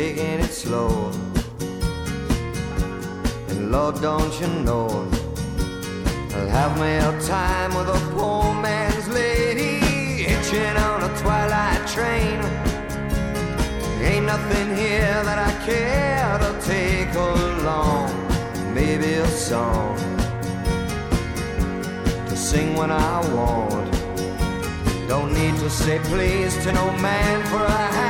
taking it slow. And Lord, don't you know, I'll have my own time with a poor man's lady hitching on a twilight train. Ain't nothing here that I care to take along. Maybe a song to sing when I want. Don't need to say please to no man for a hand.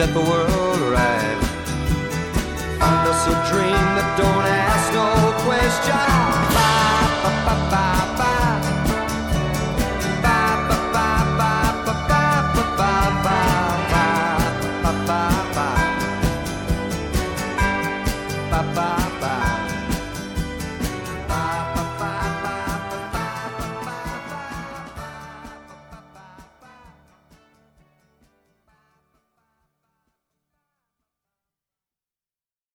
set the world right. Find us a dream that don't